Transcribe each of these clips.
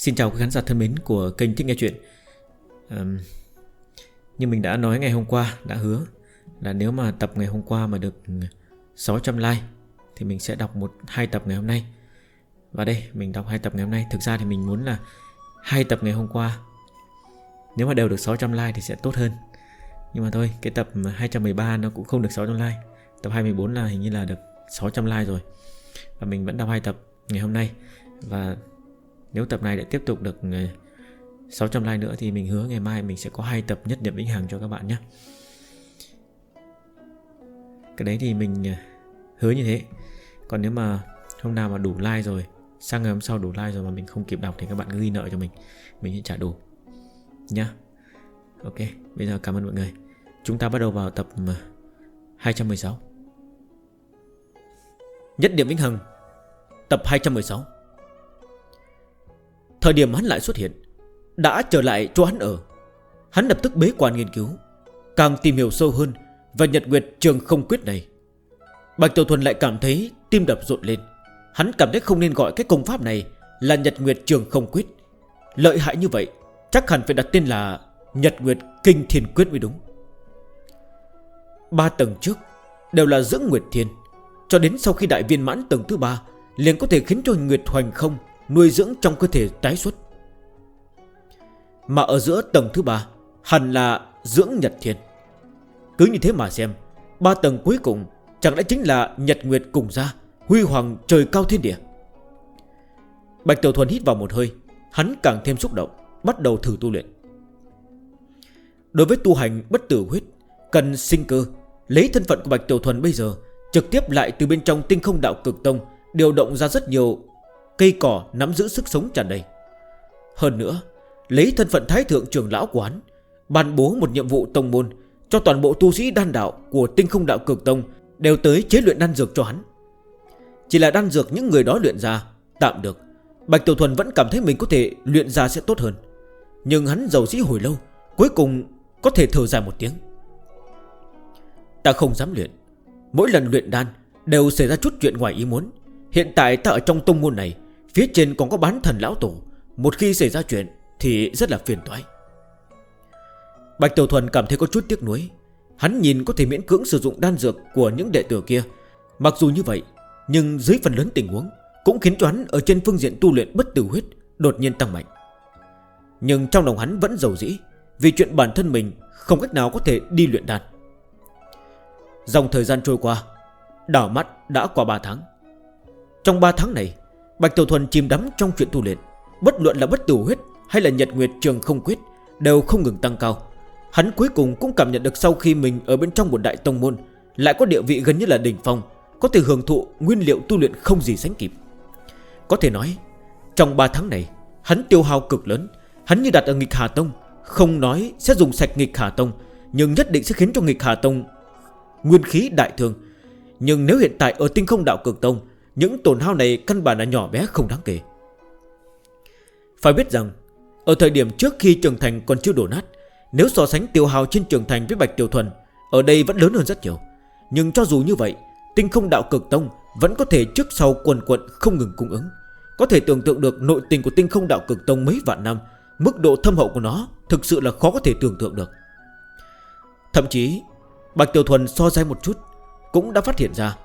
Xin chào quý khán giả thân mến của kênh Thích Nghe Chuyện. Um, Như mình đã nói ngày hôm qua, đã hứa Là nếu mà tập ngày hôm qua mà được 600 like Thì mình sẽ đọc một hai tập ngày hôm nay. Và đây, mình đọc hai tập ngày hôm nay. Thực ra thì mình muốn là hai tập ngày hôm qua Nếu mà đều được 600 like thì sẽ tốt hơn. Nhưng mà thôi, cái tập 213 nó cũng không được 600 like. Tập 24 là hình như là được 600 like rồi. Và mình vẫn đọc hai tập ngày hôm nay. Và nếu tập này lại tiếp tục được ờ, 600 like nữa thì mình hứa ngày mai mình sẽ có hai tập nhất điểm vĩnh hằng cho các bạn nhé. Cái đấy thì mình ờ, hứa như thế. Còn nếu mà hôm nào mà đủ like rồi, sang ngày hôm sau đủ like rồi mà mình không kịp đọc thì các bạn cứ ghi nợ cho mình, mình sẽ trả đủ. Nhá. Ok, bây giờ cảm ơn mọi người. Chúng ta bắt đầu vào tập ờ, 216. Nhất điểm vĩnh hằng, tập 216. Thời điểm hắn lại xuất hiện, Đã trở lại chỗ hắn ở. Hắn lập tức bế quan nghiên cứu, Càng tìm hiểu sâu hơn và nhật nguyệt trường không quyết này. Bạch Tiểu Thuần lại cảm thấy tim đập rộn lên. Hắn cảm thấy không nên gọi cái công pháp này Là nhật nguyệt trường không quyết. Lợi hại như vậy, Chắc hẳn phải đặt tên là Nhật nguyệt kinh thiên quyết mới đúng. Ba tầng trước Đều là dưỡng nguyệt thiên, Cho đến sau khi đại viên mãn tầng thứ ba liền có thể khiến cho nguyệt hoành không Nuôi dưỡng trong cơ thể tái xuất. Mà ở giữa tầng thứ ba, Hẳn là dưỡng Nhật Thiên. Cứ như thế mà xem, Ba tầng cuối cùng Chẳng lẽ chính là Nhật Nguyệt cùng ra Huy hoàng trời cao thiên địa? Bạch Tiểu Thuần hít vào một hơi, Hắn càng thêm xúc động, Bắt đầu thử tu luyện. Đối với tu hành bất tử huyết, Cần sinh cơ, Lấy thân phận của Bạch Tiểu Thuần bây giờ, Trực tiếp lại từ bên trong tinh không đạo cực tông, Điều động ra rất nhiều Cây cỏ nắm giữ sức sống tràn đầy. Hơn nữa, Lấy thân phận thái thượng trưởng lão quán Ban bố một nhiệm vụ tông môn Cho toàn bộ tu sĩ đan đạo của tinh không đạo cực tông Đều tới chế luyện đan dược cho hắn. Chỉ là đan dược những người đó luyện ra, Tạm được. Bạch Tiểu Thuần vẫn cảm thấy mình có thể luyện ra sẽ tốt hơn. Nhưng hắn giàu dĩ hồi lâu, Cuối cùng có thể thở dài một tiếng. Ta không dám luyện. Mỗi lần luyện đan Đều xảy ra chút chuyện ngoài ý muốn. Hiện tại ta ở trong tông môn này Phía trên còn có bán thần lão tổ Một khi xảy ra chuyện Thì rất là phiền toái. Bạch Tiểu Thuần cảm thấy có chút tiếc nuối. Hắn nhìn có thể miễn cưỡng sử dụng đan dược Của những đệ tử kia. Mặc dù như vậy, Nhưng dưới phần lớn tình huống Cũng khiến cho hắn ở trên phương diện tu luyện bất tử huyết Đột nhiên tăng mạnh. Nhưng trong lòng hắn vẫn giàu dĩ, Vì chuyện bản thân mình không cách nào có thể đi luyện đan. Dòng thời gian trôi qua, Đảo mắt đã qua 3 tháng. Trong 3 tháng này Bạch Tiểu Thuần chìm đắm trong chuyện tu luyện. Bất luận là bất tử huyết hay là nhật nguyệt trường không quyết, Đều không ngừng tăng cao. Hắn cuối cùng cũng cảm nhận được sau khi mình ở bên trong một đại tông môn, Lại có địa vị gần như là đỉnh phong, Có thể hưởng thụ nguyên liệu tu luyện không gì sánh kịp. Có thể nói, Trong 3 tháng này, Hắn tiêu hao cực lớn. Hắn như đặt ở nghịch Hà Tông, Không nói sẽ dùng sạch nghịch Hà Tông, Nhưng nhất định sẽ khiến cho nghịch Hà Tông Nguyên khí đại thường Nhưng nếu hiện tại ở tinh không đạo cực Tông những tổn hao này căn bản là nhỏ bé không đáng kể. Phải biết rằng, Ở thời điểm trước khi trường thành còn chưa đổ nát, Nếu so sánh tiêu hào trên trường thành với Bạch Tiểu Thuần, Ở đây vẫn lớn hơn rất nhiều. Nhưng cho dù như vậy, Tinh không đạo cực tông vẫn có thể trước sau quần quận không ngừng cung ứng. Có thể tưởng tượng được nội tình của tinh không đạo cực tông mấy vạn năm, Mức độ thâm hậu của nó Thực sự là khó có thể tưởng tượng được. Thậm chí, Bạch Tiểu Thuần so sánh một chút Cũng đã phát hiện ra,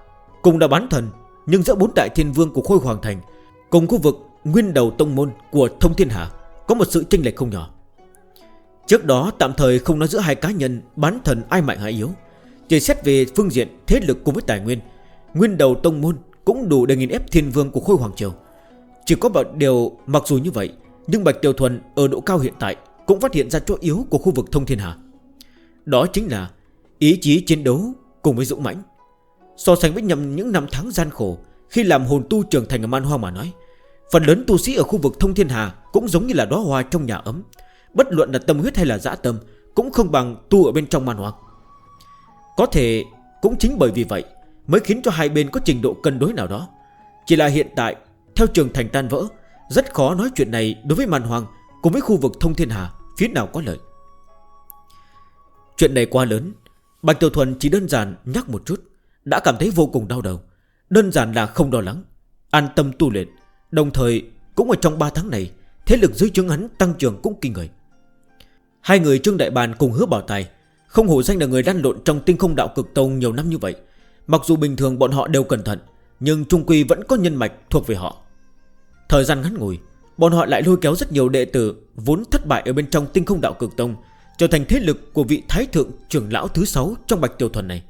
Cùng đã bán thần nhưng giữa bốn đại thiên vương của Khôi Hoàng Thành, Cùng khu vực nguyên đầu tông môn của Thông Thiên Hạ Có một sự chênh lệch không nhỏ. Trước đó, tạm thời không nói giữa hai cá nhân Bán thần ai mạnh hay yếu, Chỉ xét về phương diện thế lực cùng với tài nguyên Nguyên đầu tông môn cũng đủ để nghìn ép thiên vương của Khôi Hoàng Triều. Chỉ có một điều mặc dù như vậy, Nhưng Bạch tiêu Thuần ở độ cao hiện tại Cũng phát hiện ra chỗ yếu của khu vực Thông Thiên Hạ Đó chính là ý chí chiến đấu cùng với dũng mãnh. So sánh với nhầm những năm tháng gian khổ, Khi làm hồn tu trưởng thành ở man hoa mà nói, Phần lớn tu sĩ ở khu vực thông thiên hà Cũng giống như là đóa hoa trong nhà ấm. Bất luận là tâm huyết hay là dã tâm, Cũng không bằng tu ở bên trong man hoa Có thể cũng chính bởi vì vậy Mới khiến cho hai bên có trình độ cân đối nào đó. Chỉ là hiện tại, Theo trường thành tan vỡ, Rất khó nói chuyện này đối với man hoàng Cùng với khu vực thông thiên hà, Phía nào có lợi. Chuyện này quá lớn, Bạch Tiểu Thuần chỉ đơn giản nhắc một chút. Đã cảm thấy vô cùng đau đầu. Đơn giản là không lo lắng, An tâm tu luyện. Đồng thời, cũng ở trong 3 tháng này, Thế lực dưới chứng hắn tăng trưởng cũng kinh người. Hai người Trương Đại Bàn cùng hứa bảo tài, Không hổ danh là người đan lộn trong tinh không đạo cực tông nhiều năm như vậy. Mặc dù bình thường bọn họ đều cẩn thận, Nhưng Trung Quy vẫn có nhân mạch thuộc về họ. Thời gian ngắn ngủi, Bọn họ lại lôi kéo rất nhiều đệ tử Vốn thất bại ở bên trong tinh không đạo cực tông, Trở thành thế lực của vị thái thượng trưởng lão thứ 6 trong bạch tiểu thuần này.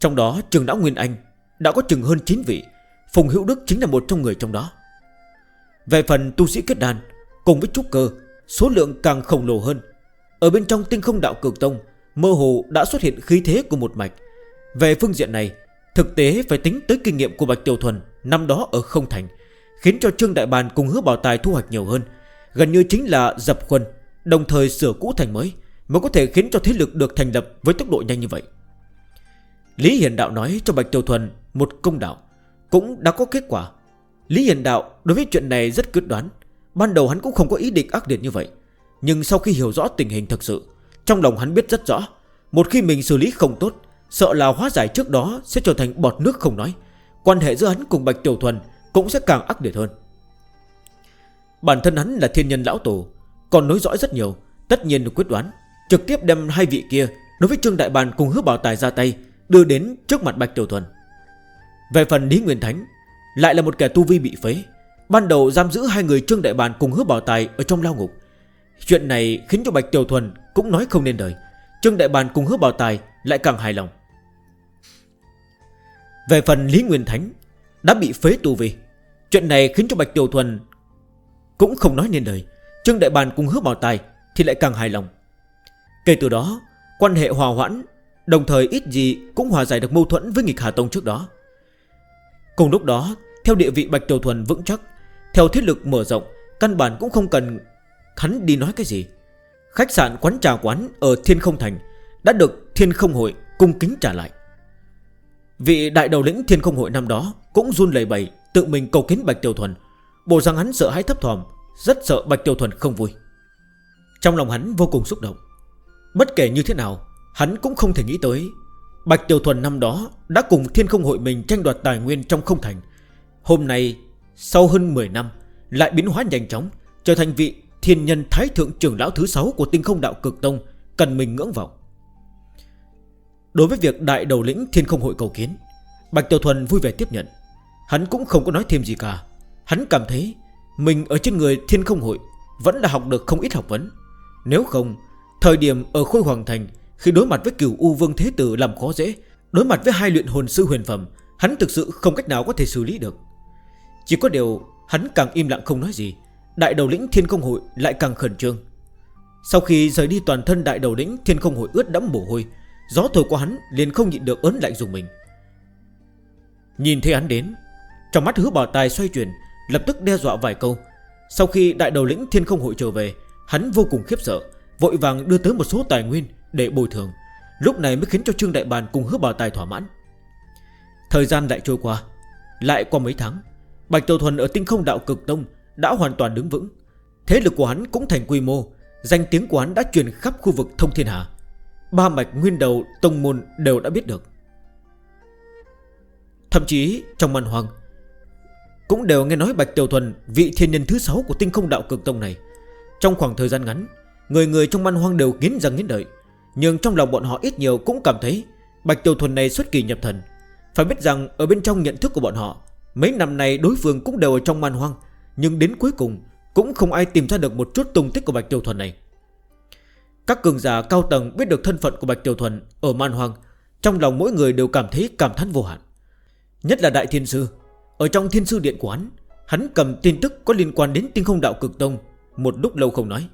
Trong đó trường đảo Nguyên Anh Đã có chừng hơn 9 vị, Phùng Hữu Đức chính là một trong người trong đó. Về phần tu sĩ kết đàn Cùng với trúc cơ, Số lượng càng khổng lồ hơn. Ở bên trong tinh không đạo cực tông, Mơ hồ đã xuất hiện khí thế của một mạch. Về phương diện này, Thực tế phải tính tới kinh nghiệm của Bạch Tiểu Thuần Năm đó ở không thành, Khiến cho Trương Đại Bàn cùng hứa bảo tài thu hoạch nhiều hơn, Gần như chính là dập khuân Đồng thời sửa cũ thành mới Mới có thể khiến cho thế lực được thành lập với tốc độ nhanh như vậy. Lý Hiền Đạo nói cho Bạch Tiêu Thuần một công đạo, Cũng đã có kết quả. Lý Hiền Đạo đối với chuyện này rất quyết đoán. Ban đầu hắn cũng không có ý định ác liệt như vậy, Nhưng sau khi hiểu rõ tình hình thực sự, Trong lòng hắn biết rất rõ, Một khi mình xử lý không tốt, Sợ là hóa giải trước đó sẽ trở thành bọt nước không nói. Quan hệ giữa hắn cùng Bạch Tiểu Thuần Cũng sẽ càng ác liệt hơn. Bản thân hắn là thiên nhân lão tổ, Còn nối dõi rất nhiều, Tất nhiên được quyết đoán, Trực tiếp đem hai vị kia Đối với Trương Đại Bàn cùng hứa bảo tài ra tay Đưa đến trước mặt Bạch Tiểu Thuần. Về phần Lý Nguyên Thánh, Lại là một kẻ tu vi bị phế. Ban đầu giam giữ hai người Trương Đại Bàn cùng hứa bảo tài Ở trong lao ngục. Chuyện này khiến cho Bạch Tiểu Thuần cũng nói không nên đời Trương Đại Bàn cùng hứa bảo tài Lại càng hài lòng. Về phần Lý Nguyên Thánh, Đã bị phế tu vi Chuyện này khiến cho Bạch Tiểu Thuần Cũng không nói nên lời. Trương Đại Bàn cùng hứa bảo tài Thì lại càng hài lòng. Kể từ đó, Quan hệ hòa hoãn Đồng thời ít gì cũng hòa giải được mâu thuẫn với nghịch Hà Tông trước đó. Cùng lúc đó, Theo địa vị Bạch Tiểu Thuần vững chắc, Theo thiết lực mở rộng, Căn bản cũng không cần hắn đi nói cái gì. Khách sạn quán trà quán ở Thiên Không Thành Đã được Thiên Không Hội cung kính trả lại. Vị đại đầu lĩnh Thiên Không Hội năm đó Cũng run lầy bầy Tự mình cầu kiến Bạch Tiểu Thuần, Bộ răng hắn sợ hãi thấp thòm, Rất sợ Bạch Tiểu Thuần không vui. Trong lòng hắn vô cùng xúc động. Bất kể như thế nào Hắn cũng không thể nghĩ tới, Bạch Tiểu Thuần năm đó đã cùng thiên không hội mình tranh đoạt tài nguyên trong không thành. Hôm nay, sau hơn 10 năm, lại biến hóa nhanh chóng, Trở thành vị thiên nhân thái thượng trưởng lão thứ 6 của tinh không đạo cực tông, Cần mình ngưỡng vọng. Đối với việc đại đầu lĩnh thiên không hội cầu kiến, Bạch Tiểu Thuần vui vẻ tiếp nhận. Hắn cũng không có nói thêm gì cả. Hắn cảm thấy mình ở trên người thiên không hội Vẫn là học được không ít học vấn. Nếu không, Thời điểm ở khôi hoàng thành khi đối mặt với cửu U Vương Thế Tử làm khó dễ, Đối mặt với hai luyện hồn sư huyền phẩm, Hắn thực sự không cách nào có thể xử lý được. Chỉ có điều, hắn càng im lặng không nói gì, Đại đầu lĩnh thiên công hội lại càng khẩn trương. Sau khi rời đi toàn thân đại đầu lĩnh thiên công hội ướt đẫm mồ hôi, Gió thổi qua hắn liền không nhịn được ớn lạnh dùng mình. Nhìn thấy hắn đến, Trong mắt hứa bảo tài xoay chuyển, Lập tức đe dọa vài câu. Sau khi đại đầu lĩnh thiên không hội trở về, Hắn vô cùng khiếp sợ, Vội vàng đưa tới một số tài nguyên để bồi thường. Lúc này mới khiến cho Trương Đại Bàn cùng hứa bảo tài thỏa mãn. Thời gian lại trôi qua, Lại qua mấy tháng, Bạch Tiểu Thuần ở tinh không đạo cực tông Đã hoàn toàn đứng vững. Thế lực của hắn cũng thành quy mô, Danh tiếng của hắn đã truyền khắp khu vực thông thiên hạ Ba mạch nguyên đầu, tông môn đều đã biết được. Thậm chí trong màn hoàng, Cũng đều nghe nói Bạch Tiểu Thuần, Vị thiên nhân thứ 6 của tinh không đạo cực tông này. Trong khoảng thời gian ngắn, Người người trong man hoang đều kiến rằng nghiến đợi nhưng trong lòng bọn họ ít nhiều cũng cảm thấy Bạch Tiểu Thuần này xuất kỳ nhập thần. Phải biết rằng, ở bên trong nhận thức của bọn họ, Mấy năm này đối phương cũng đều ở trong man hoang, Nhưng đến cuối cùng Cũng không ai tìm ra được một chút tung tích của Bạch Tiểu Thuần này. Các cường giả cao tầng biết được thân phận của Bạch Tiểu Thuần Ở man hoang, Trong lòng mỗi người đều cảm thấy cảm thán vô hạn. Nhất là Đại Thiên Sư, Ở trong Thiên Sư Điện của hắn Hắn cầm tin tức có liên quan đến tinh không đạo cực tông, Một lúc lâu không nói.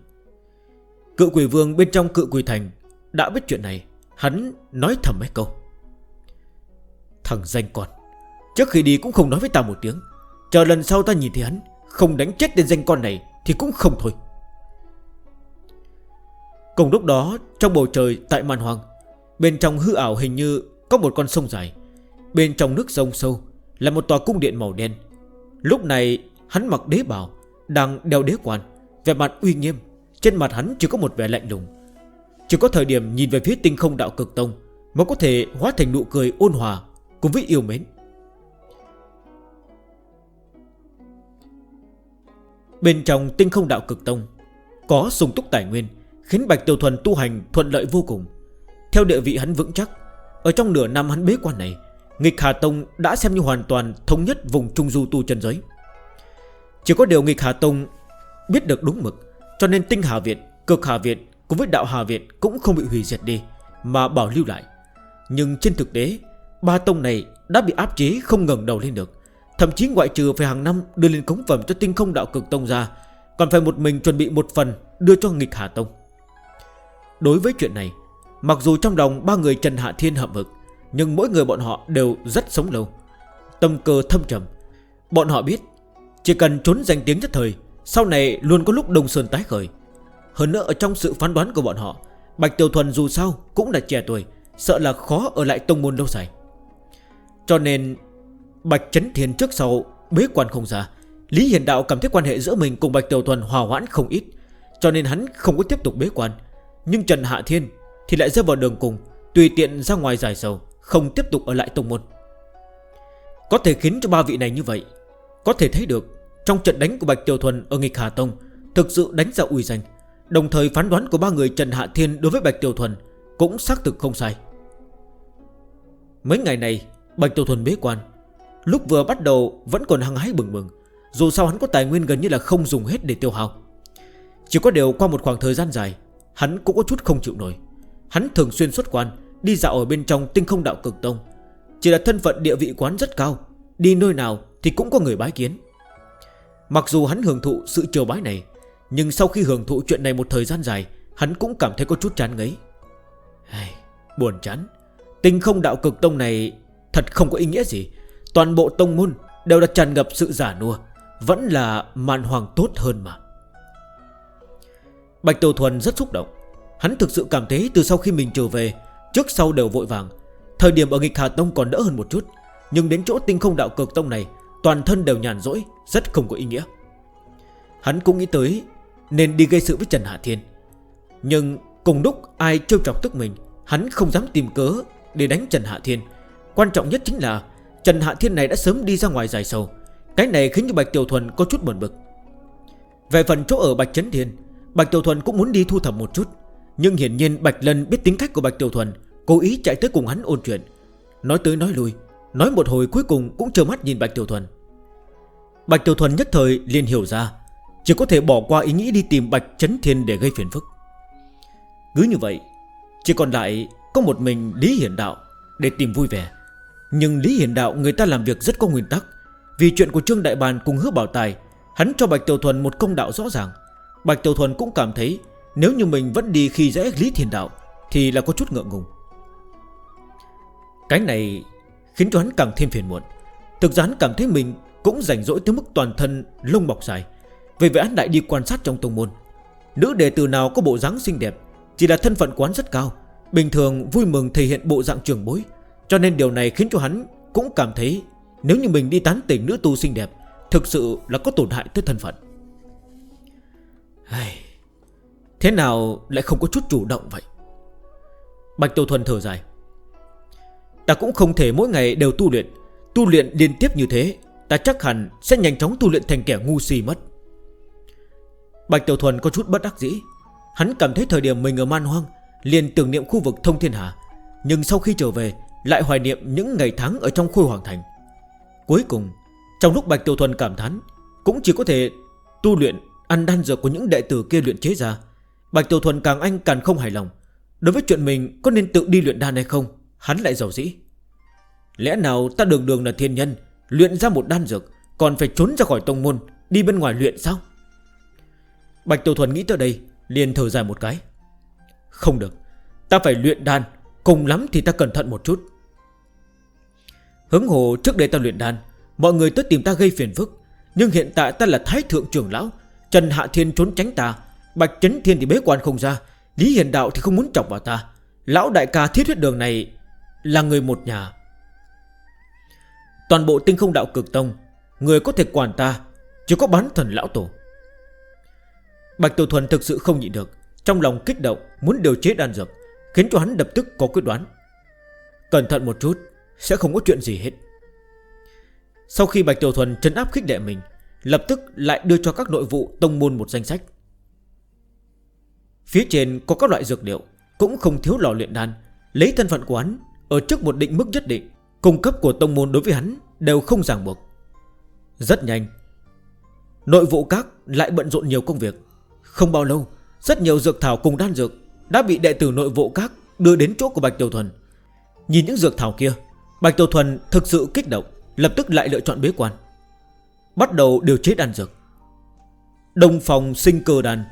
Cự quỷ vương bên trong cự quỷ thành đã biết chuyện này, Hắn nói thầm mấy câu. Thằng danh con, Trước khi đi cũng không nói với ta một tiếng. Chờ lần sau ta nhìn thấy hắn, Không đánh chết đến danh con này Thì cũng không thôi. Cùng lúc đó, Trong bầu trời tại màn hoàng, Bên trong hư ảo hình như Có một con sông dài. Bên trong nước sông sâu Là một tòa cung điện màu đen. Lúc này, hắn mặc đế bào, Đang đeo đế quan Về mặt uy nghiêm. Trên mặt hắn chỉ có một vẻ lạnh lùng chỉ có thời điểm nhìn về phía tinh không đạo cực tông Mới có thể hóa thành nụ cười ôn hòa Cùng với yêu mến. Bên trong tinh không đạo cực tông Có sung túc tài nguyên Khiến Bạch Tiểu Thuần tu hành thuận lợi vô cùng. Theo địa vị hắn vững chắc Ở trong nửa năm hắn bế quan này Nghịch Hà Tông đã xem như hoàn toàn thống nhất vùng Trung Du tu chân giới. Chỉ có điều Nghịch Hà Tông biết được đúng mực Cho nên Tinh Hà Việt, Cực Hà Việt Cùng với đạo Hà viện cũng không bị hủy diệt đi, Mà bảo lưu lại. Nhưng trên thực tế, Ba tông này đã bị áp chế không ngừng đầu lên được. Thậm chí ngoại trừ phải hàng năm đưa lên cống phẩm cho tinh không đạo cực tông ra, Còn phải một mình chuẩn bị một phần đưa cho nghịch Hà Tông. Đối với chuyện này, Mặc dù trong lòng ba người Trần Hạ Thiên hậm hực, Nhưng mỗi người bọn họ đều rất sống lâu. Tâm cơ thâm trầm. Bọn họ biết, Chỉ cần trốn danh tiếng nhất thời, Sau này luôn có lúc đông sơn tái khởi. Hơn nữa, ở trong sự phán đoán của bọn họ, Bạch Tiểu Thuần dù sao cũng là trẻ tuổi, Sợ là khó ở lại tông môn lâu dài. Cho nên, Bạch Trấn Thiên trước sau bế quan không ra. Lý Hiền Đạo cảm thấy quan hệ giữa mình cùng Bạch Tiểu Thuần hòa hoãn không ít, Cho nên hắn không có tiếp tục bế quan. Nhưng Trần Hạ Thiên thì lại rơi vào đường cùng, Tùy tiện ra ngoài giải sầu, Không tiếp tục ở lại tông môn. Có thể khiến cho ba vị này như vậy, Có thể thấy được Trong trận đánh của Bạch Tiểu Thuần ở nghịch Hà Tông Thực sự đánh ra uy danh. Đồng thời phán đoán của ba người Trần Hạ Thiên đối với Bạch Tiểu Thuần Cũng xác thực không sai. Mấy ngày này, Bạch Tiểu Thuần bế quan. Lúc vừa bắt đầu vẫn còn hăng hái bừng bừng, Dù sao hắn có tài nguyên gần như là không dùng hết để tiêu hao. Chỉ có điều qua một khoảng thời gian dài, Hắn cũng có chút không chịu nổi. Hắn thường xuyên xuất quan, Đi dạo ở bên trong tinh không đạo cực tông. Chỉ là thân phận địa vị quán rất cao, Đi nơi nào thì cũng có người bái kiến. Mặc dù hắn hưởng thụ sự chờ bái này nhưng sau khi hưởng thụ chuyện này một thời gian dài Hắn cũng cảm thấy có chút chán ngấy. Hey, Buồn chán. Tinh không đạo cực tông này Thật không có ý nghĩa gì. Toàn bộ tông môn đều đã tràn ngập sự giả nua Vẫn là màn hoàng tốt hơn mà. Bạch Tiểu Thuần rất xúc động. Hắn thực sự cảm thấy từ sau khi mình trở về Trước sau đều vội vàng. Thời điểm ở nghịch Hà Tông còn đỡ hơn một chút Nhưng đến chỗ tinh không đạo cực tông này Toàn thân đều nhàn rỗi Rất không có ý nghĩa. Hắn cũng nghĩ tới nên đi gây sự với Trần Hạ Thiên. Nhưng cùng lúc ai trêu trọc tức mình, Hắn không dám tìm cớ để đánh Trần Hạ Thiên. Quan trọng nhất chính là Trần Hạ Thiên này đã sớm đi ra ngoài dài sâu Cái này khiến cho Bạch Tiểu Thuần có chút buồn bực. Về phần chỗ ở Bạch Trấn Thiên, Bạch Tiểu Thuần cũng muốn đi thu thập một chút. Nhưng hiển nhiên Bạch Lân biết tính cách của Bạch Tiểu Thuần, Cố ý chạy tới cùng hắn ôn chuyện. Nói tới nói lui, Nói một hồi cuối cùng cũng trơ mắt nhìn Bạch Tiểu Thuần. Bạch Tiểu Thuần nhất thời liền hiểu ra chỉ có thể bỏ qua ý nghĩ đi tìm Bạch Trấn Thiên để gây phiền phức. Cứ như vậy, Chỉ còn lại có một mình Lý Hiển Đạo Để tìm vui vẻ. Nhưng Lý Hiển Đạo, người ta làm việc rất có nguyên tắc. Vì chuyện của Trương Đại Bàn cùng hứa bảo tài, Hắn cho Bạch Tiểu Thuần một công đạo rõ ràng. Bạch Tiểu Thuần cũng cảm thấy Nếu như mình vẫn đi khi dễ Lý Thiền Đạo Thì là có chút ngượng ngùng. Cái này Khiến cho hắn càng thêm phiền muộn. Thực ra cảm thấy mình cũng rảnh rỗi tới mức toàn thân lông bọc dài. Về vậy hắn lại đi quan sát trong tông môn. Nữ đệ tử nào có bộ dáng xinh đẹp, Chỉ là thân phận quán rất cao, Bình thường vui mừng thể hiện bộ dạng trường bối. Cho nên điều này khiến cho hắn cũng cảm thấy Nếu như mình đi tán tỉnh nữ tu xinh đẹp, Thực sự là có tổn hại tới thân phận. Thế nào lại không có chút chủ động vậy? Bạch Tiêu Thuần thở dài. Ta cũng không thể mỗi ngày đều tu luyện. Tu luyện liên tiếp như thế, Ta chắc hẳn sẽ nhanh chóng tu luyện thành kẻ ngu si mất. Bạch Tiểu Thuần có chút bất đắc dĩ. Hắn cảm thấy thời điểm mình ở man hoang, Liền tưởng niệm khu vực thông thiên hạ Nhưng sau khi trở về, Lại hoài niệm những ngày tháng ở trong khôi hoàng thành. Cuối cùng, Trong lúc Bạch Tiểu Thuần cảm thán, Cũng chỉ có thể tu luyện, Ăn đan dược của những đệ tử kia luyện chế ra. Bạch Tiểu Thuần càng anh càng không hài lòng. Đối với chuyện mình, có nên tự đi luyện đan hay không, Hắn lại giàu dĩ. Lẽ nào ta đường đường là thiên nhân, Luyện ra một đan dược, Còn phải trốn ra khỏi tông môn, Đi bên ngoài luyện sao? Bạch Tiểu Thuần nghĩ tới đây, liền thở dài một cái. Không được, Ta phải luyện đan, Cùng lắm thì ta cẩn thận một chút. Hứng hồ trước đây ta luyện đan, Mọi người tới tìm ta gây phiền phức, Nhưng hiện tại ta là thái thượng trưởng lão, Trần Hạ Thiên trốn tránh ta, Bạch Trấn Thiên thì bế quan không ra, Lý Hiền Đạo thì không muốn chọc vào ta. Lão đại ca thiết huyết đường này Là người một nhà. Toàn bộ tinh không đạo cực tông, Người có thể quản ta, Chỉ có bán thần lão tổ. Bạch Tiểu Thuần thực sự không nhịn được, Trong lòng kích động, muốn điều chế đan dược, Khiến cho hắn đập tức có quyết đoán. Cẩn thận một chút, Sẽ không có chuyện gì hết. Sau khi Bạch Tiểu Thuần trấn áp khích đệ mình, Lập tức lại đưa cho các nội vụ Tông môn một danh sách. Phía trên có các loại dược liệu, Cũng không thiếu lò luyện đan, Lấy thân phận của hắn Ở trước một định mức nhất định, Cung cấp của tông môn đối với hắn đều không ràng buộc. Rất nhanh, Nội vụ các lại bận rộn nhiều công việc. Không bao lâu, Rất nhiều dược thảo cùng đan dược Đã bị đệ tử nội vụ các đưa đến chỗ của Bạch Tiểu Thuần. Nhìn những dược thảo kia, Bạch Tiểu Thuần thực sự kích động, Lập tức lại lựa chọn bế quan. Bắt đầu điều chế đan dược. Đồng phòng sinh cơ đan,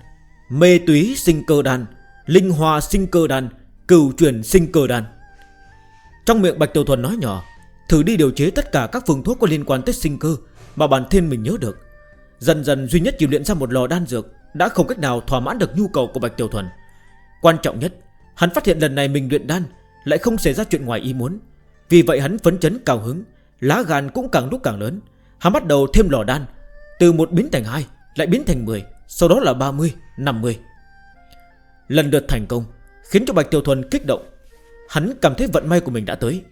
Mê túy sinh cơ đan, Linh hoa sinh cơ đan, Cửu truyền sinh cơ đan. Trong miệng Bạch Tiểu Thuần nói nhỏ, Thử đi điều chế tất cả các phương thuốc có liên quan tới sinh cơ Mà bản thân mình nhớ được. Dần dần duy nhất chỉ luyện ra một lò đan dược đã không cách nào thỏa mãn được nhu cầu của Bạch Tiểu Thuần. Quan trọng nhất Hắn phát hiện lần này mình luyện đan Lại không xảy ra chuyện ngoài ý muốn. Vì vậy hắn phấn chấn cao hứng Lá gan cũng càng lúc càng lớn. Hắn bắt đầu thêm lò đan Từ một biến thành hai Lại biến thành 10 Sau đó là 30, 50 Lần lượt thành công Khiến cho Bạch Tiểu Thuần kích động. Hắn cảm thấy vận may của mình đã tới.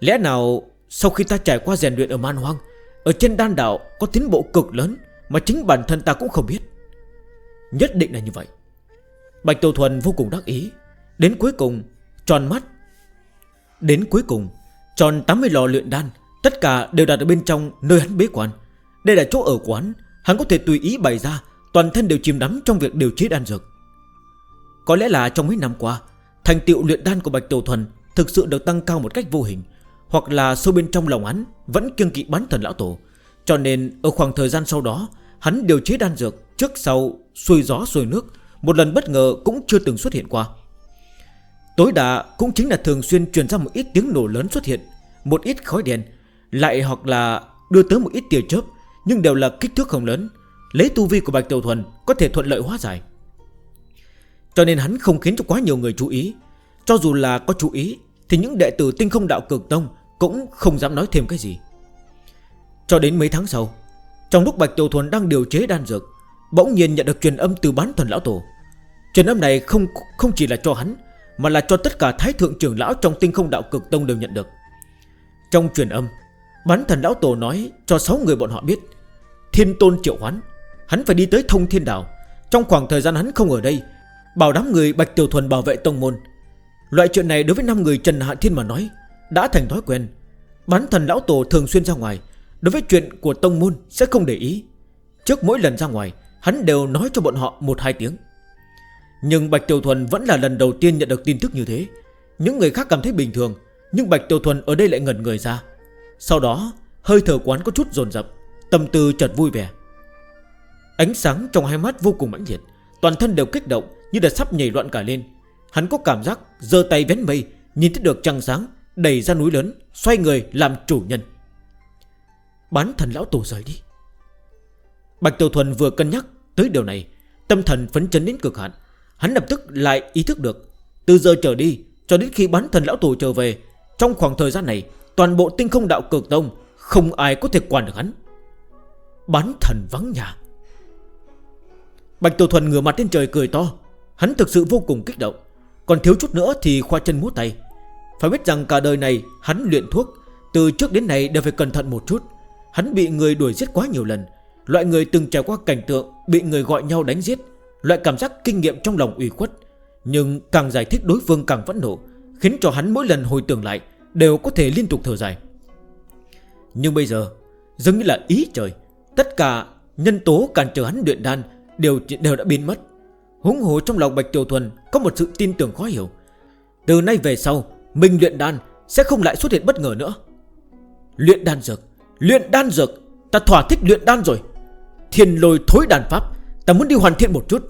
Lẽ nào sau khi ta trải qua rèn luyện ở man hoang Ở trên đan đạo có tiến bộ cực lớn Mà chính bản thân ta cũng không biết? Nhất định là như vậy. Bạch Tiểu Thuần vô cùng đắc ý. Đến cuối cùng, tròn mắt. Đến cuối cùng, Tròn 80 lò luyện đan, Tất cả đều đặt ở bên trong nơi hắn bế quan. Đây là chỗ ở quán Hắn. Có thể tùy ý bày ra, Toàn thân đều chìm đắm trong việc điều chế đan dược. Có lẽ là trong mấy năm qua, Thành tựu luyện đan của Bạch Tiểu Thuần Thực sự được tăng cao một cách vô hình, Hoặc là sâu bên trong lòng hắn Vẫn kiêng kỵ bán thần lão tổ. Cho nên, ở khoảng thời gian sau đó, Hắn điều chế đan dược Trước sau xuôi gió xuôi nước, Một lần bất ngờ cũng chưa từng xuất hiện qua. Tối đa cũng chính là thường xuyên truyền ra một ít tiếng nổ lớn xuất hiện, Một ít khói đèn Lại hoặc là đưa tới một ít tiểu chớp, Nhưng đều là kích thước không lớn, Lấy tu vi của Bạch Tiểu Thuần Có thể thuận lợi hóa giải. Cho nên hắn không khiến cho quá nhiều người chú ý, Cho dù là có chú ý Thì những đệ tử tinh không đạo cực tông Cũng không dám nói thêm cái gì. Cho đến mấy tháng sau, Trong lúc Bạch Tiểu Thuần đang điều chế đan dược Bỗng nhiên nhận được truyền âm từ bán thần lão tổ. Truyền âm này không không chỉ là cho hắn, Mà là cho tất cả thái thượng trưởng lão Trong tinh không đạo cực tông đều nhận được. Trong truyền âm, Bán thần lão tổ nói cho 6 người bọn họ biết, Thiên tôn triệu hoán, Hắn phải đi tới thông thiên đảo. Trong khoảng thời gian hắn không ở đây, Bảo đám người Bạch Tiểu Thuần bảo vệ tông môn. Loại chuyện này đối với 5 người Trần Hạ Thiên mà nói, Đã thành thói quen. Bán thần lão tổ thường xuyên ra ngoài, Đối với chuyện của tông môn sẽ không để ý. Trước mỗi lần ra ngoài Hắn đều nói cho bọn họ 1-2 tiếng. Nhưng Bạch Tiểu Thuần vẫn là lần đầu tiên nhận được tin tức như thế. Những người khác cảm thấy bình thường, Nhưng Bạch Tiểu Thuần ở đây lại ngẩn người ra. Sau đó, hơi thở quán có chút dồn dập, Tâm tư chợt vui vẻ. Ánh sáng trong hai mắt vô cùng mãnh liệt, Toàn thân đều kích động như đã sắp nhảy loạn cả lên. Hắn có cảm giác giơ tay vén mây, Nhìn thấy được trăng sáng, Đẩy ra núi lớn, Xoay người làm chủ nhân. Bán thần lão tổ rời đi. Bạch Tiểu Thuần vừa cân nhắc tới điều này, Tâm thần phấn chấn đến cực hạn. Hắn lập tức lại ý thức được, Từ giờ trở đi cho đến khi bán thần lão tổ trở về, Trong khoảng thời gian này, Toàn bộ tinh không đạo cực tông Không ai có thể quản được hắn. Bán thần vắng nhà. Bạch Tiểu Thuần ngửa mặt lên trời cười to. Hắn thực sự vô cùng kích động. Còn thiếu chút nữa thì khoa chân múa tay. Phải biết rằng cả đời này, hắn luyện thuốc, Từ trước đến nay đều phải cẩn thận một chút. Hắn bị người đuổi giết quá nhiều lần Loại người từng trải qua cảnh tượng, Bị người gọi nhau đánh giết, Loại cảm giác kinh nghiệm trong lòng ủy khuất. Nhưng càng giải thích đối phương càng phẫn nộ, Khiến cho hắn mỗi lần hồi tưởng lại Đều có thể liên tục thở dài. Nhưng bây giờ Dường như là ý trời, Tất cả nhân tố cản trở hắn luyện đan Đều đều đã biến mất. Húng hồ trong lòng Bạch Tiểu Thuần Có một sự tin tưởng khó hiểu. Từ nay về sau, Mình luyện đan sẽ không lại xuất hiện bất ngờ nữa. Luyện đan dược, Luyện đan dược, Ta thỏa thích luyện đan rồi thiên lôi thối đàn pháp, Ta muốn đi hoàn thiện một chút.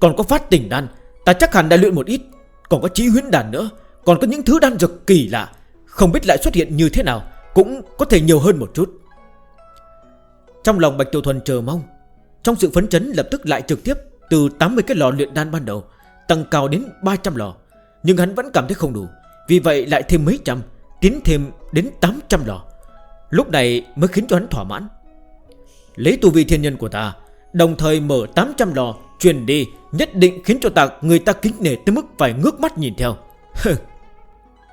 Còn có phát tỉnh đan, Ta chắc hẳn đã luyện một ít. Còn có trí huyến đàn nữa, Còn có những thứ đan dược kỳ lạ. Không biết lại xuất hiện như thế nào, Cũng có thể nhiều hơn một chút. Trong lòng Bạch Tiểu Thuần chờ mong, Trong sự phấn chấn lập tức lại trực tiếp Từ 80 cái lò luyện đan ban đầu, Tăng cao đến 300 lò. Nhưng hắn vẫn cảm thấy không đủ, Vì vậy lại thêm mấy trăm, Tiến thêm đến 800 lò. Lúc này mới khiến cho hắn thỏa mãn. Lấy tu vi thiên nhân của ta, Đồng thời mở 800 lò, Truyền đi, nhất định khiến cho ta, người ta kính nể tới mức phải ngước mắt nhìn theo.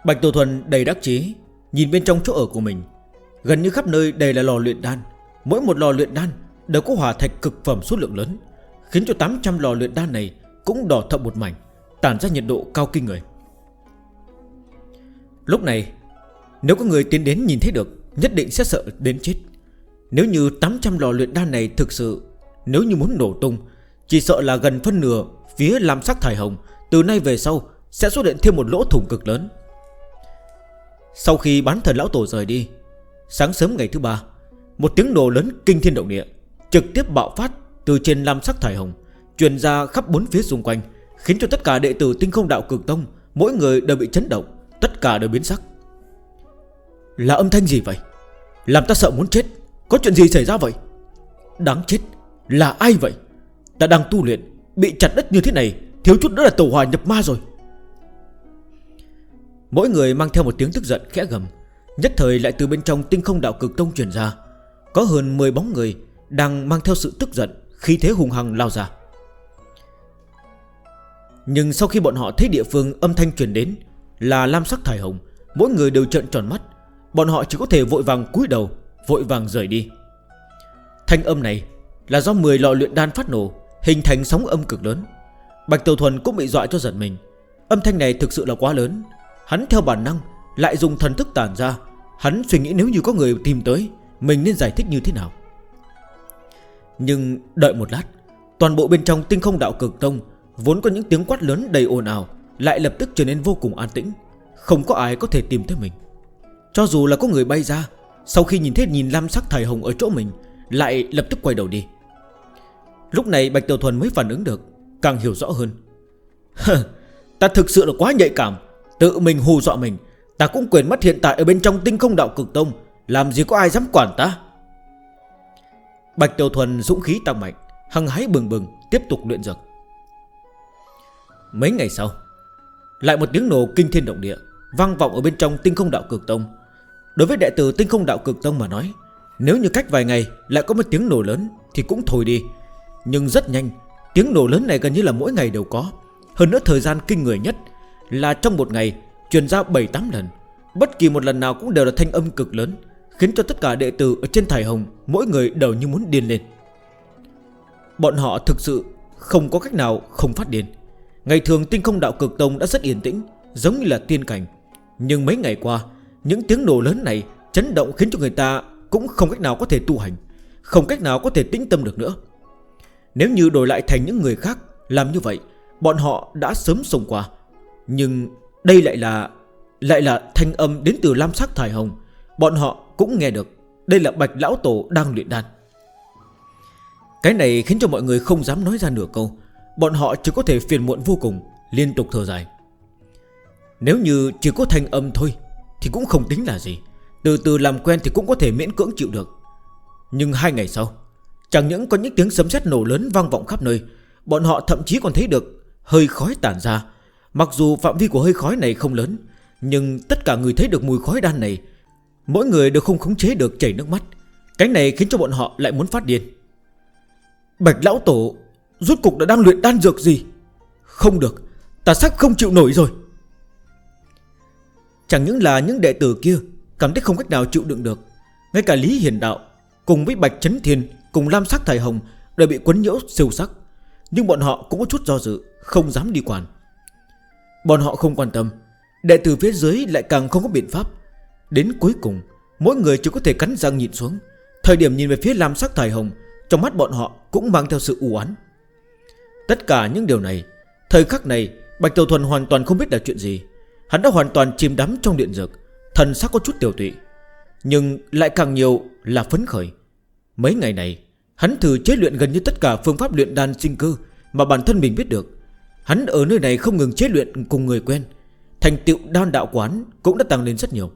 Bạch Tô Thuần đầy đắc chí, Nhìn bên trong chỗ ở của mình. Gần như khắp nơi đều là lò luyện đan. Mỗi một lò luyện đan đều có hỏa thạch cực phẩm số lượng lớn, Khiến cho 800 lò luyện đan này cũng đỏ thẫm một mảnh, Tản ra nhiệt độ cao kinh người. Lúc này, Nếu có người tiến đến nhìn thấy được, Nhất định sẽ sợ đến chết. Nếu như 800 lò luyện đan này thực sự, Nếu như muốn nổ tung, Chỉ sợ là gần phân nửa Phía làm sắc thải hồng Từ nay về sau sẽ xuất hiện thêm một lỗ thủng cực lớn. Sau khi bán thần lão tổ rời đi, Sáng sớm ngày thứ ba, Một tiếng nổ lớn kinh thiên động địa Trực tiếp bạo phát từ trên làm sắc thải hồng, Truyền ra khắp bốn phía xung quanh, Khiến cho tất cả đệ tử tinh không đạo cực tông, Mỗi người đều bị chấn động, Tất cả đều biến sắc. Là âm thanh gì vậy? Làm ta sợ muốn chết. Có chuyện gì xảy ra vậy? Đáng chết, Là ai vậy? Ta đang tu luyện, Bị chặt đất như thế này, Thiếu chút nữa là tàu hòa nhập ma rồi. Mỗi người mang theo một tiếng tức giận khẽ gầm, Nhất thời lại từ bên trong tinh không đạo cực tông truyền ra. Có hơn 10 bóng người Đang mang theo sự tức giận Khi thế hùng hằng lao ra. Nhưng sau khi bọn họ thấy địa phương âm thanh truyền đến Là lam sắc thải hồng, Mỗi người đều trợn tròn mắt. Bọn họ chỉ có thể vội vàng cúi đầu Vội vàng rời đi. Thanh âm này là do 10 lọ luyện đan phát nổ, Hình thành sóng âm cực lớn. Bạch Tiểu Thuần cũng bị dọa cho giận mình. Âm thanh này thực sự là quá lớn. Hắn theo bản năng lại dùng thần thức tản ra. Hắn suy nghĩ nếu như có người tìm tới, Mình nên giải thích như thế nào. Nhưng đợi một lát, Toàn bộ bên trong tinh không đạo cực tông, Vốn có những tiếng quát lớn đầy ồn ào, Lại lập tức trở nên vô cùng an tĩnh. Không có ai có thể tìm tới mình. Cho dù là có người bay ra sau khi nhìn thấy nhìn lam sắc thầy hồng ở chỗ mình, Lại lập tức quay đầu đi. Lúc này Bạch Tiểu Thuần mới phản ứng được, Càng hiểu rõ hơn. Ta thực sự là quá nhạy cảm, Tự mình hù dọa mình, Ta cũng quyền mắt hiện tại ở bên trong tinh không đạo cực tông, Làm gì có ai dám quản ta. Bạch Tiểu Thuần dũng khí tăng mạnh, Hăng hái bừng bừng, Tiếp tục luyện dược. Mấy ngày sau, Lại một tiếng nổ kinh thiên động địa Vang vọng ở bên trong tinh không đạo cực tông. Đối với đệ tử tinh không đạo cực tông mà nói, Nếu như cách vài ngày lại có một tiếng nổ lớn Thì cũng thôi đi. Nhưng rất nhanh, Tiếng nổ lớn này gần như là mỗi ngày đều có. Hơn nữa thời gian kinh người nhất Là trong một ngày truyền ra 7-8 lần. Bất kỳ một lần nào cũng đều là thanh âm cực lớn, Khiến cho tất cả đệ tử ở trên thải hồng Mỗi người đều như muốn điên lên. Bọn họ thực sự không có cách nào không phát điên. Ngày thường tinh không đạo cực tông đã rất yên tĩnh, Giống như là tiên cảnh. Nhưng mấy ngày qua những tiếng nổ lớn này chấn động khiến cho người ta cũng không cách nào có thể tu hành, Không cách nào có thể tĩnh tâm được nữa. Nếu như đổi lại thành những người khác Làm như vậy, Bọn họ đã sớm sống qua. Nhưng đây lại là Lại là thanh âm đến từ lam sắc thải hồng. Bọn họ cũng nghe được, Đây là bạch lão tổ đang luyện đan. Cái này khiến cho mọi người không dám nói ra nửa câu. Bọn họ chỉ có thể phiền muộn vô cùng, Liên tục thở dài. Nếu như chỉ có thanh âm thôi thì cũng không tính là gì. Từ từ làm quen thì cũng có thể miễn cưỡng chịu được. Nhưng hai ngày sau, Chẳng những có những tiếng sấm sét nổ lớn vang vọng khắp nơi, Bọn họ thậm chí còn thấy được Hơi khói tản ra. Mặc dù phạm vi của hơi khói này không lớn, Nhưng tất cả người thấy được mùi khói đan này, Mỗi người đều không khống chế được chảy nước mắt. Cái này khiến cho bọn họ lại muốn phát điên. Bạch lão tổ, Rốt cục đã đang luyện đan dược gì? Không được, Ta sắp không chịu nổi rồi. Chẳng những là những đệ tử kia, Cảm thấy không cách nào chịu đựng được. Ngay cả Lý Hiền Đạo Cùng với Bạch Trấn Thiên, Cùng Lam Sắc Thầy Hồng Đều bị quấn nhiễu siêu sắc. Nhưng bọn họ cũng có chút do dự, Không dám đi quản. Bọn họ không quan tâm, Đệ tử phía dưới lại càng không có biện pháp. Đến cuối cùng, Mỗi người chỉ có thể cắn răng nhìn xuống. Thời điểm nhìn về phía Lam Sắc Thầy Hồng, Trong mắt bọn họ cũng mang theo sự u oán. Tất cả những điều này, Thời khắc này, Bạch Tiểu Thuần hoàn toàn không biết là chuyện gì. Hắn đã hoàn toàn chìm đắm trong điện dược. Thần sắc có chút tiểu tụy, Nhưng lại càng nhiều là phấn khởi. Mấy ngày này, Hắn thử chế luyện gần như tất cả phương pháp luyện đan sinh cơ Mà bản thân mình biết được. Hắn ở nơi này không ngừng chế luyện cùng người quen. Thành tựu đan đạo quán Cũng đã tăng lên rất nhiều.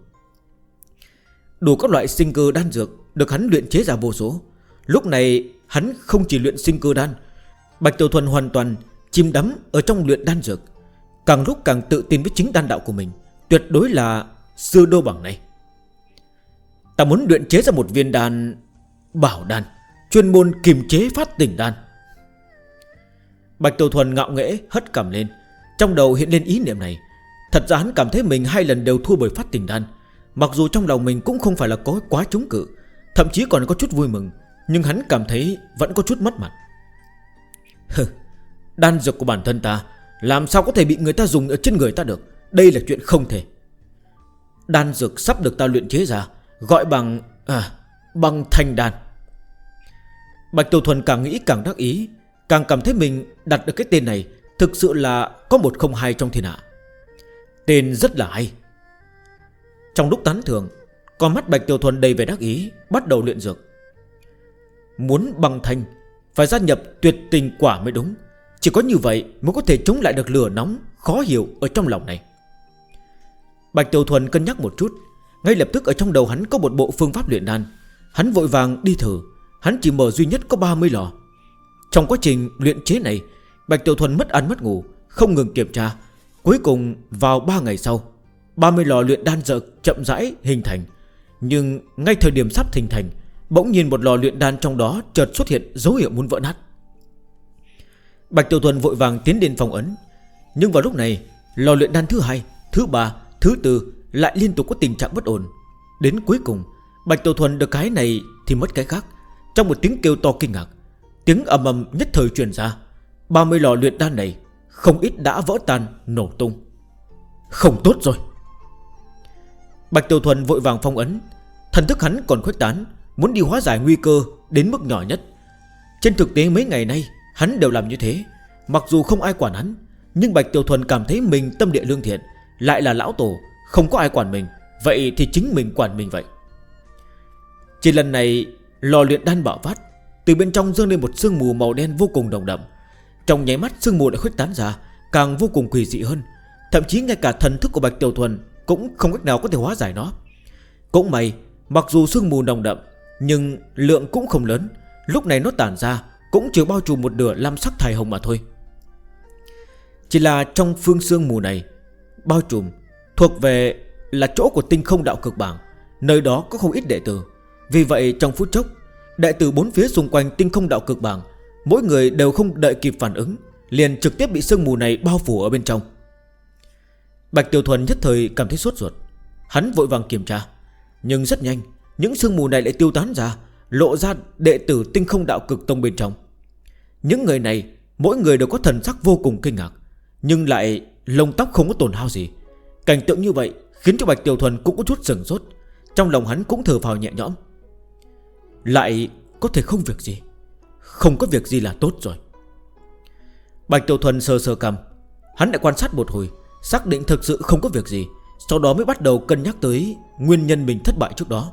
Đủ các loại sinh cơ đan dược Được hắn luyện chế ra vô số. Lúc này, hắn không chỉ luyện sinh cơ đan, Bạch Tiểu Thuần hoàn toàn chìm đắm ở trong luyện đan dược. Càng lúc càng tự tin với chính đan đạo của mình, Tuyệt đối là sư đô bằng này. Ta muốn luyện chế ra một viên đan, Bảo đan, Chuyên môn kiềm chế phát tỉnh đan. Bạch Tiểu Thuần ngạo nghễ, hất cảm lên. Trong đầu hiện lên ý niệm này. Thật ra hắn cảm thấy mình hai lần đều thua bởi phát tỉnh đan. Mặc dù trong lòng mình cũng không phải là có quá chống cự, Thậm chí còn có chút vui mừng, Nhưng hắn cảm thấy vẫn có chút mất mặt. Hừ, Đan dược của bản thân ta làm sao có thể bị người ta dùng ở trên người ta được? Đây là chuyện không thể. Đan dược sắp được ta luyện chế ra Gọi bằng à, Bằng thanh đan. Bạch Tiểu Thuần càng nghĩ càng đắc ý Càng cảm thấy mình đặt được cái tên này Thực sự là có một không hai trong thiên hạ. Tên rất là hay. Trong lúc tán thường Con mắt Bạch Tiểu Thuần đầy vẻ đắc ý Bắt đầu luyện dược. Muốn bằng thanh Phải gia nhập tuyệt tình quả mới đúng. Chỉ có như vậy mới có thể chống lại được lửa nóng Khó hiểu ở trong lòng này. Bạch Tiểu Thuần cân nhắc một chút, Ngay lập tức ở trong đầu hắn có một bộ phương pháp luyện đan. Hắn vội vàng đi thử, Hắn chỉ mở duy nhất có 30 lò. Trong quá trình luyện chế này, Bạch Tiểu Thuần mất ăn mất ngủ, Không ngừng kiểm tra. Cuối cùng, vào 3 ngày sau 30 lò luyện đan dược chậm rãi hình thành. Nhưng ngay thời điểm sắp hình thành, Bỗng nhiên một lò luyện đan trong đó chợt xuất hiện dấu hiệu muốn vỡ nát. Bạch Tiểu Thuần vội vàng tiến đến phòng ấn. Nhưng vào lúc này Lò luyện đan thứ hai, thứ ba, thứ tư Lại liên tục có tình trạng bất ổn. Đến cuối cùng Bạch Tiểu Thuần được cái này thì mất cái khác. Trong một tiếng kêu to kinh ngạc Tiếng ầm ầm nhất thời truyền ra. 30 lò luyện đan này Không ít đã vỡ tan nổ tung. Không tốt rồi. Bạch Tiểu Thuần vội vàng phong ấn. Thần thức hắn còn khuếch tán Muốn đi hóa giải nguy cơ đến mức nhỏ nhất. Trên thực tế mấy ngày nay Hắn đều làm như thế. Mặc dù không ai quản hắn, Nhưng Bạch Tiểu Thuần cảm thấy mình tâm địa lương thiện, Lại là lão tổ, Không có ai quản mình. Vậy thì chính mình quản mình vậy. Chỉ lần này, Lò luyện đan bạo phát, Từ bên trong dương lên một sương mù màu đen vô cùng đồng đậm. Trong nháy mắt, sương mù đã khuếch tán ra, Càng vô cùng quỷ dị hơn. Thậm chí ngay cả thần thức của Bạch Tiểu Thuần Cũng không cách nào có thể hóa giải nó. Cũng may, Mặc dù sương mù đồng đậm, Nhưng lượng cũng không lớn. Lúc này nó tản ra cũng chỉ bao trùm một nửa lam sắc thải hồng mà thôi. Chỉ là trong phương sương mù này, Bao trùm Thuộc về là chỗ của tinh không đạo cực bảng, Nơi đó có không ít đệ tử. Vì vậy, trong phút chốc, Đệ tử bốn phía xung quanh tinh không đạo cực bảng, Mỗi người đều không đợi kịp phản ứng, Liền trực tiếp bị sương mù này bao phủ ở bên trong. Bạch Tiểu Thuần nhất thời cảm thấy sốt ruột. Hắn vội vàng kiểm tra, Nhưng rất nhanh, Những sương mù này lại tiêu tán ra Lộ ra đệ tử tinh không đạo cực tông bên trong. Những người này, Mỗi người đều có thần sắc vô cùng kinh ngạc, Nhưng lại lông tóc không có tổn hao gì. Cảnh tượng như vậy Khiến cho Bạch Tiểu Thuần cũng có chút sừng sốt, Trong lòng hắn cũng thở vào nhẹ nhõm. Lại có thể không việc gì? Không có việc gì là tốt rồi. Bạch Tiểu Thuần sờ sờ cầm Hắn lại quan sát một hồi, Xác định thực sự không có việc gì, Sau đó mới bắt đầu cân nhắc tới Nguyên nhân mình thất bại trước đó.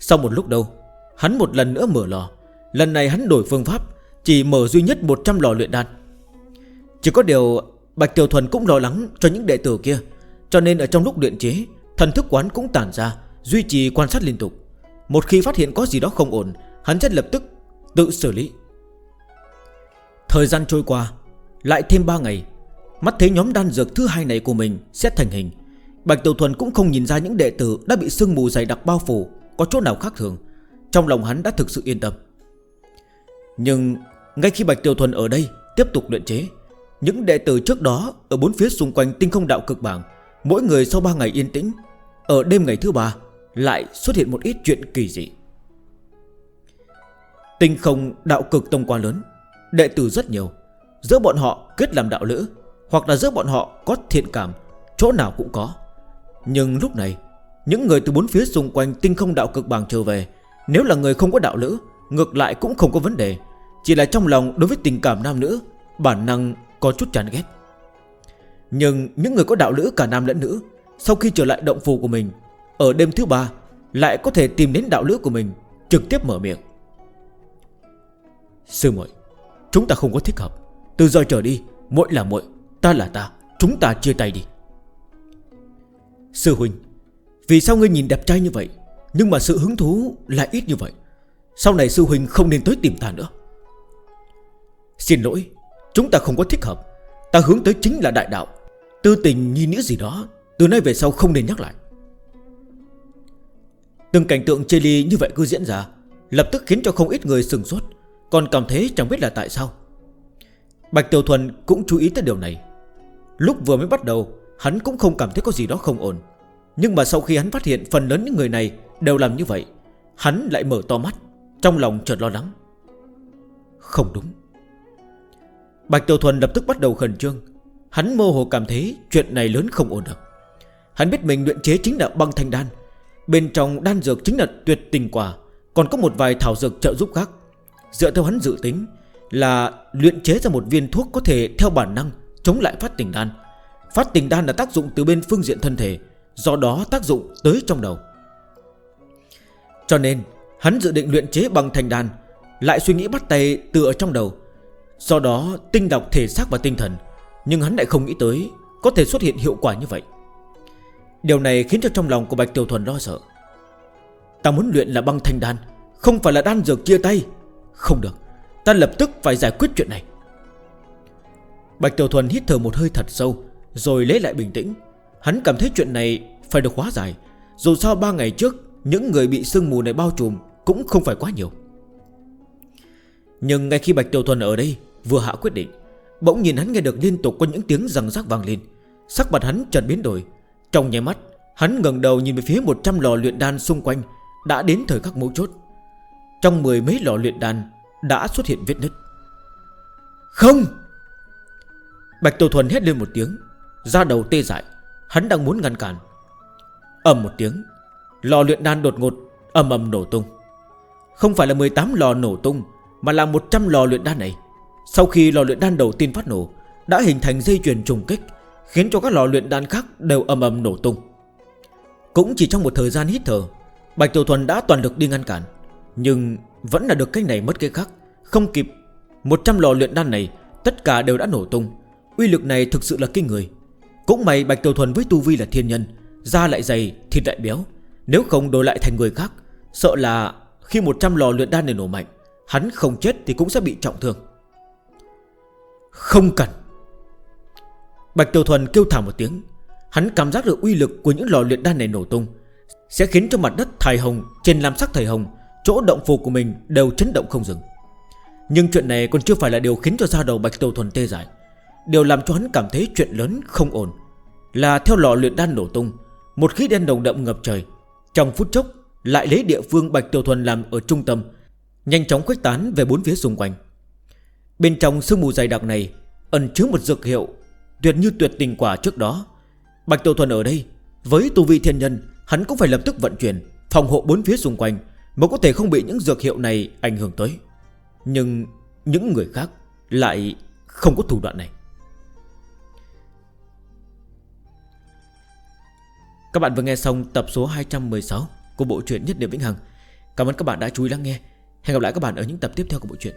Sau một lúc đầu Hắn một lần nữa mở lò. Lần này hắn đổi phương pháp, Chỉ mở duy nhất 100 lò luyện đan. Chỉ có điều Bạch Tiểu Thuần cũng lo lắng cho những đệ tử kia, Cho nên ở trong lúc luyện chế, Thần thức quán cũng tản ra, Duy trì quan sát liên tục. Một khi phát hiện có gì đó không ổn, Hắn rất lập tức tự xử lý. Thời gian trôi qua, Lại thêm 3 ngày, Mắt thấy nhóm đan dược thứ hai này của mình sẽ thành hình. Bạch Tiểu Thuần cũng không nhìn ra những đệ tử đã bị sương mù dày đặc bao phủ có chỗ nào khác thường. Trong lòng hắn đã thực sự yên tâm. Nhưng ngay khi Bạch Tiêu Thuần ở đây Tiếp tục luyện chế, Những đệ tử trước đó Ở bốn phía xung quanh tinh không đạo cực bảng, Mỗi người sau 3 ngày yên tĩnh, Ở đêm ngày thứ ba Lại xuất hiện một ít chuyện kỳ dị. Tinh không đạo cực tông quan lớn, Đệ tử rất nhiều, Giữa bọn họ kết làm đạo lữ, Hoặc là giữa bọn họ có thiện cảm, Chỗ nào cũng có. Nhưng lúc này những người từ bốn phía xung quanh tinh không đạo cực bảng trở về. Nếu là người không có đạo lữ, Ngược lại cũng không có vấn đề. Chỉ là trong lòng đối với tình cảm nam nữ, Bản năng có chút chán ghét. Nhưng những người có đạo lữ cả nam lẫn nữ, Sau khi trở lại động phù của mình, Ở đêm thứ ba, Lại có thể tìm đến đạo lữ của mình, Trực tiếp mở miệng. Sư muội, Chúng ta không có thích hợp. Từ giờ trở đi, Muội là muội, Ta là ta, Chúng ta chia tay đi. Sư huynh vì sao ngươi nhìn đẹp trai như vậy, Nhưng mà sự hứng thú lại ít như vậy? Sau này sư huynh không nên tới tìm ta nữa. Xin lỗi, Chúng ta không có thích hợp. Ta hướng tới chính là đại đạo. Tư tình nhi nữ gì đó, Từ nay về sau không nên nhắc lại. Từng cảnh tượng chê ly như vậy cứ diễn ra, Lập tức khiến cho không ít người sừng sốt, Còn cảm thấy chẳng biết là tại sao. Bạch Tiểu Thuần cũng chú ý tới điều này. Lúc vừa mới bắt đầu, Hắn cũng không cảm thấy có gì đó không ổn. Nhưng mà sau khi hắn phát hiện phần lớn những người này đều làm như vậy, Hắn lại mở to mắt, Trong lòng chợt lo lắng. Không đúng. Bạch Tiểu Thuần lập tức bắt đầu khẩn trương. Hắn mơ hồ cảm thấy chuyện này lớn không ổn được. Hắn biết mình luyện chế chính là băng thanh đan. Bên trong đan dược chính là tuyệt tình quả, Còn có một vài thảo dược trợ giúp khác. Dựa theo hắn dự tính Là luyện chế ra một viên thuốc có thể theo bản năng Chống lại phát tình đan. Phát tình đan là tác dụng từ bên phương diện thân thể Do đó tác dụng tới trong đầu. Cho nên, hắn dự định luyện chế bằng thành đan, Lại suy nghĩ bắt tay từ ở trong đầu. Do đó, tinh đọc thể xác và tinh thần, Nhưng hắn lại không nghĩ tới Có thể xuất hiện hiệu quả như vậy. Điều này khiến cho trong lòng của Bạch Tiểu Thuần lo sợ. Ta muốn luyện là băng thanh đan, Không phải là đan dược chia tay. Không được, Ta lập tức phải giải quyết chuyện này. Bạch Tiểu Thuần hít thở một hơi thật sâu, Rồi lấy lại bình tĩnh. Hắn cảm thấy chuyện này phải được hóa giải. Dù sao 3 ngày trước, Những người bị sương mù này bao trùm Cũng không phải quá nhiều. Nhưng ngay khi Bạch Tiểu Thuần ở đây, Vừa hạ quyết định, Bỗng nhìn hắn nghe được liên tục có những tiếng răng rác vàng lên. Sắc mặt hắn chợt biến đổi. Trong nháy mắt, Hắn ngần đầu nhìn về phía 100 lò luyện đan xung quanh, Đã đến thời khắc mấu chốt. Trong mười mấy lò luyện đan Đã xuất hiện vết nứt. Không! Bạch Tiểu Thuần hét lên một tiếng ra đầu tê dại. Hắn đang muốn ngăn cản. Ầm một tiếng, Lò luyện đan đột ngột ầm ầm nổ tung. Không phải là 18 lò nổ tung, Mà là 100 lò luyện đan này. Sau khi lò luyện đan đầu tiên phát nổ, Đã hình thành dây chuyền trùng kích, Khiến cho các lò luyện đan khác đều ầm ầm nổ tung. Cũng chỉ trong một thời gian hít thở, Bạch Tiểu Thuần đã toàn lực đi ngăn cản, Nhưng vẫn là được cái này mất cái khác. Không kịp 100 lò luyện đan này Tất cả đều đã nổ tung. Uy lực này thực sự là kinh người. Cũng may Bạch Tiểu Thuần với Tu Vi là thiên nhân Da lại dày, thịt lại béo. Nếu không đổi lại thành người khác Sợ là khi 100 lò luyện đan này nổ mạnh Hắn không chết thì cũng sẽ bị trọng thương. Không cần. Bạch Tiểu Thuần kêu thả một tiếng. Hắn cảm giác được uy lực của những lò luyện đan này nổ tung Sẽ khiến cho mặt đất thải hồng Trên lam sắc thải hồng Chỗ động phù của mình đều chấn động không dừng. Nhưng chuyện này còn chưa phải là điều khiến cho da đầu Bạch Tiểu Thuần tê giải Điều làm cho hắn cảm thấy chuyện lớn không ổn. Là theo lò luyện đan nổ tung, Một khí đen đồng đậm ngập trời. Trong phút chốc, lại lấy địa phương Bạch Tiểu Thuần làm ở trung tâm, Nhanh chóng khuếch tán về bốn phía xung quanh. Bên trong sương mù dày đặc này Ẩn chứa một dược hiệu Tuyệt như tuyệt tình quả trước đó. Bạch Tiểu Thuần ở đây, Với tu vi thiên nhân, Hắn cũng phải lập tức vận chuyển, Phòng hộ bốn phía xung quanh Mới có thể không bị những dược hiệu này ảnh hưởng tới. Nhưng những người khác lại không có thủ đoạn này. Các bạn vừa nghe xong tập số 216 của bộ truyện Nhất Điểm Vĩnh Hằng. Cảm ơn các bạn đã chú ý lắng nghe. Hẹn gặp lại các bạn ở những tập tiếp theo của bộ truyện.